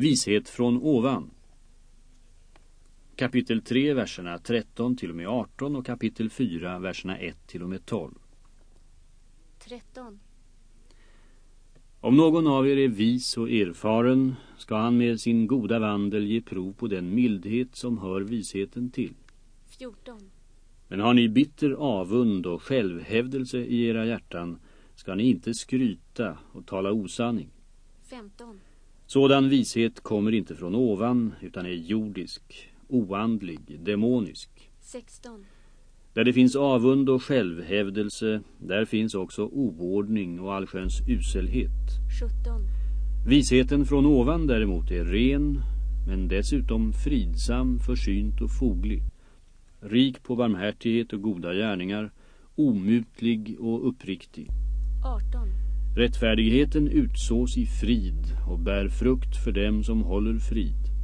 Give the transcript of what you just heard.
Vishet från ovan. Kapitel 3, verserna 13 till och med 18 och kapitel 4, verserna 1 till och med 12. 13. Om någon av er är vis och erfaren ska han med sin goda vandel ge prov på den mildhet som hör visheten till. 14. Men har ni bitter avund och självhävdelse i era hjärtan ska ni inte skryta och tala osanning. 15. Sådan vishet kommer inte från ovan utan är jordisk, oandlig, demonisk. 16. Där det finns avund och självhävdelse, där finns också oordning och allsköns uselhet. 17. Visheten från ovan däremot är ren, men dessutom fridsam, försynt och foglig. Rik på barmhärtighet och goda gärningar, omutlig och uppriktig. 18. Rättfärdigheten utsås i frid och bär frukt för dem som håller frid.